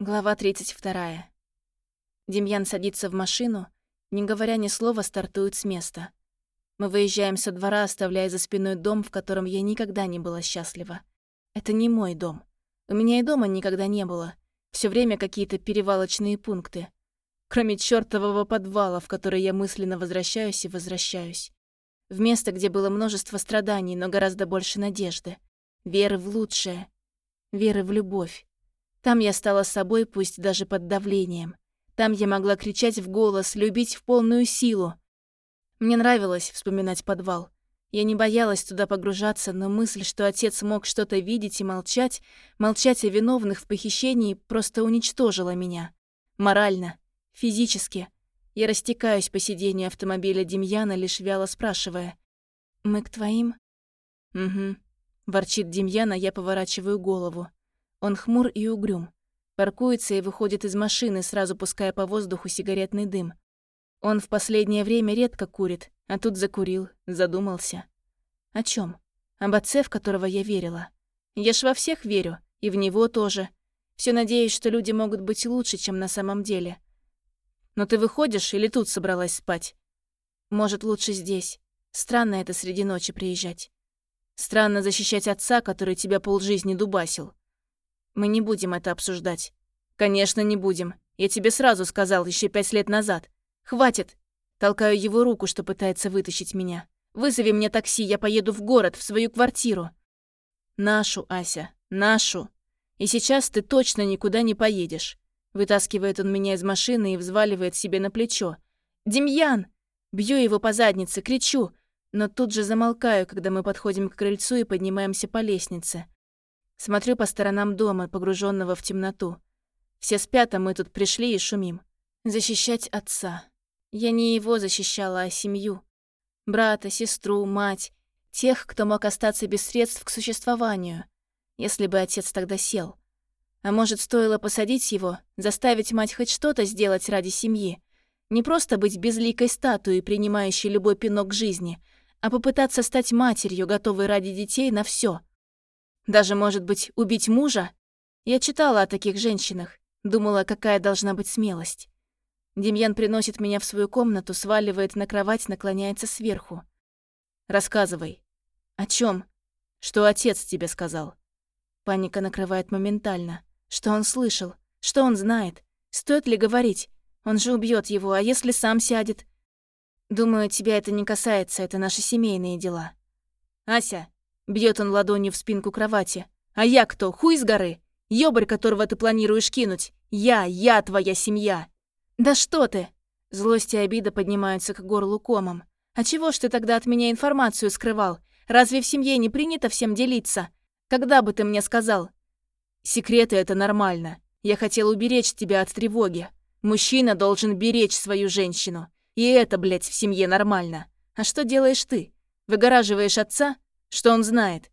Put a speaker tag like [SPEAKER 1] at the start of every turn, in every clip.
[SPEAKER 1] Глава 32. Демьян садится в машину, не говоря ни слова, стартует с места. Мы выезжаем со двора, оставляя за спиной дом, в котором я никогда не была счастлива. Это не мой дом. У меня и дома никогда не было. Все время какие-то перевалочные пункты. Кроме чертового подвала, в который я мысленно возвращаюсь и возвращаюсь. В место, где было множество страданий, но гораздо больше надежды. Веры в лучшее. Веры в любовь. Там я стала собой, пусть даже под давлением. Там я могла кричать в голос, любить в полную силу. Мне нравилось вспоминать подвал. Я не боялась туда погружаться, но мысль, что отец мог что-то видеть и молчать, молчать о виновных в похищении, просто уничтожила меня. Морально, физически. Я растекаюсь по сиденью автомобиля Демьяна, лишь вяло спрашивая. «Мы к твоим?» «Угу», — ворчит Демьяна, я поворачиваю голову. Он хмур и угрюм. Паркуется и выходит из машины, сразу пуская по воздуху сигаретный дым. Он в последнее время редко курит, а тут закурил, задумался. О чем? Об отце, в которого я верила. Я ж во всех верю, и в него тоже. Все надеюсь, что люди могут быть лучше, чем на самом деле. Но ты выходишь или тут собралась спать? Может, лучше здесь. Странно это среди ночи приезжать. Странно защищать отца, который тебя полжизни дубасил. Мы не будем это обсуждать. Конечно, не будем. Я тебе сразу сказал еще пять лет назад. Хватит. Толкаю его руку, что пытается вытащить меня. Вызови мне такси, я поеду в город, в свою квартиру. Нашу, Ася, нашу. И сейчас ты точно никуда не поедешь. Вытаскивает он меня из машины и взваливает себе на плечо. «Демьян!» Бью его по заднице, кричу, но тут же замолкаю, когда мы подходим к крыльцу и поднимаемся по лестнице. Смотрю по сторонам дома, погруженного в темноту. Все спят, а мы тут пришли и шумим. Защищать отца. Я не его защищала, а семью. Брата, сестру, мать. Тех, кто мог остаться без средств к существованию, если бы отец тогда сел. А может, стоило посадить его, заставить мать хоть что-то сделать ради семьи? Не просто быть безликой статуей, принимающей любой пинок жизни, а попытаться стать матерью, готовой ради детей на все. Даже, может быть, убить мужа? Я читала о таких женщинах, думала, какая должна быть смелость. Демьян приносит меня в свою комнату, сваливает на кровать, наклоняется сверху. «Рассказывай». «О чем? Что отец тебе сказал?» Паника накрывает моментально. Что он слышал? Что он знает? Стоит ли говорить? Он же убьет его, а если сам сядет? Думаю, тебя это не касается, это наши семейные дела. Ася, Бьет он ладонью в спинку кровати. «А я кто? Хуй с горы? Ёбарь, которого ты планируешь кинуть? Я, я твоя семья!» «Да что ты!» Злость и обида поднимаются к горлу комом. «А чего ж ты тогда от меня информацию скрывал? Разве в семье не принято всем делиться? Когда бы ты мне сказал?» «Секреты — это нормально. Я хотел уберечь тебя от тревоги. Мужчина должен беречь свою женщину. И это, блядь, в семье нормально. А что делаешь ты? Выгораживаешь отца? Что он знает?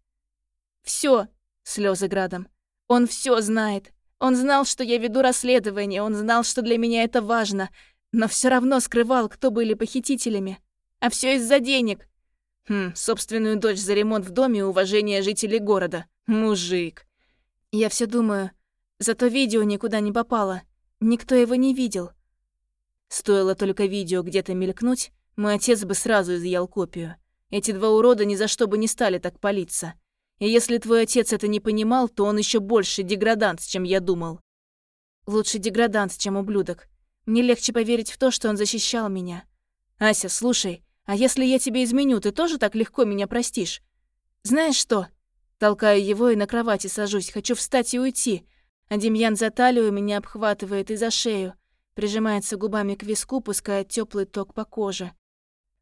[SPEAKER 1] Все, слезы градом. Он все знает. Он знал, что я веду расследование, он знал, что для меня это важно, но все равно скрывал, кто были похитителями. А все из-за денег. Хм, собственную дочь за ремонт в доме и уважение жителей города. Мужик. Я все думаю, зато видео никуда не попало. Никто его не видел. Стоило только видео где-то мелькнуть, мой отец бы сразу изъял копию. Эти два урода ни за что бы не стали так палиться. И если твой отец это не понимал, то он еще больше деградант, чем я думал. Лучше деградант, чем ублюдок. Мне легче поверить в то, что он защищал меня. Ася, слушай, а если я тебе изменю, ты тоже так легко меня простишь? Знаешь что? Толкаю его и на кровати сажусь, хочу встать и уйти. А Демьян за талию меня обхватывает и за шею, прижимается губами к виску, пуская теплый ток по коже.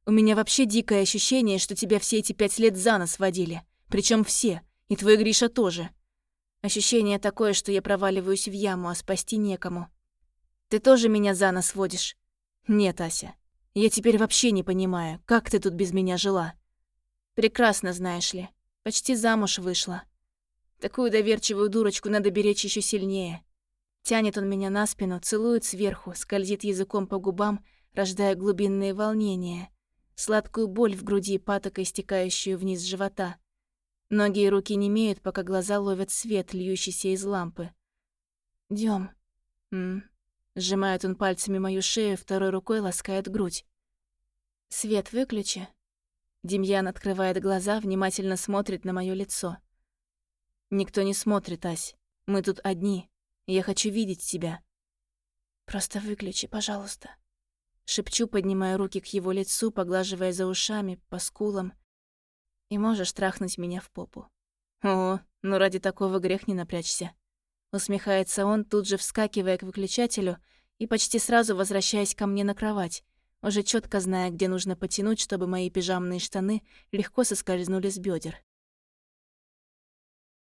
[SPEAKER 1] У меня вообще дикое ощущение, что тебя все эти пять лет за нос водили. Причем все. И твой Гриша тоже. Ощущение такое, что я проваливаюсь в яму, а спасти некому. Ты тоже меня за нос водишь? Нет, Ася. Я теперь вообще не понимаю, как ты тут без меня жила. Прекрасно, знаешь ли. Почти замуж вышла. Такую доверчивую дурочку надо беречь еще сильнее. Тянет он меня на спину, целует сверху, скользит языком по губам, рождая глубинные волнения сладкую боль в груди, патокой стекающую вниз живота. Ноги и руки не имеют, пока глаза ловят свет, льющийся из лампы. Дем, М. Сжимает он пальцами мою шею, второй рукой ласкает грудь. «Свет выключи». Демьян открывает глаза, внимательно смотрит на мое лицо. «Никто не смотрит, Ась. Мы тут одни. Я хочу видеть тебя». «Просто выключи, пожалуйста». Шепчу, поднимая руки к его лицу, поглаживая за ушами, по скулам. «И можешь трахнуть меня в попу». «О, ну ради такого грех не напрячься». Усмехается он, тут же вскакивая к выключателю и почти сразу возвращаясь ко мне на кровать, уже четко зная, где нужно потянуть, чтобы мои пижамные штаны легко соскользнули с бедер.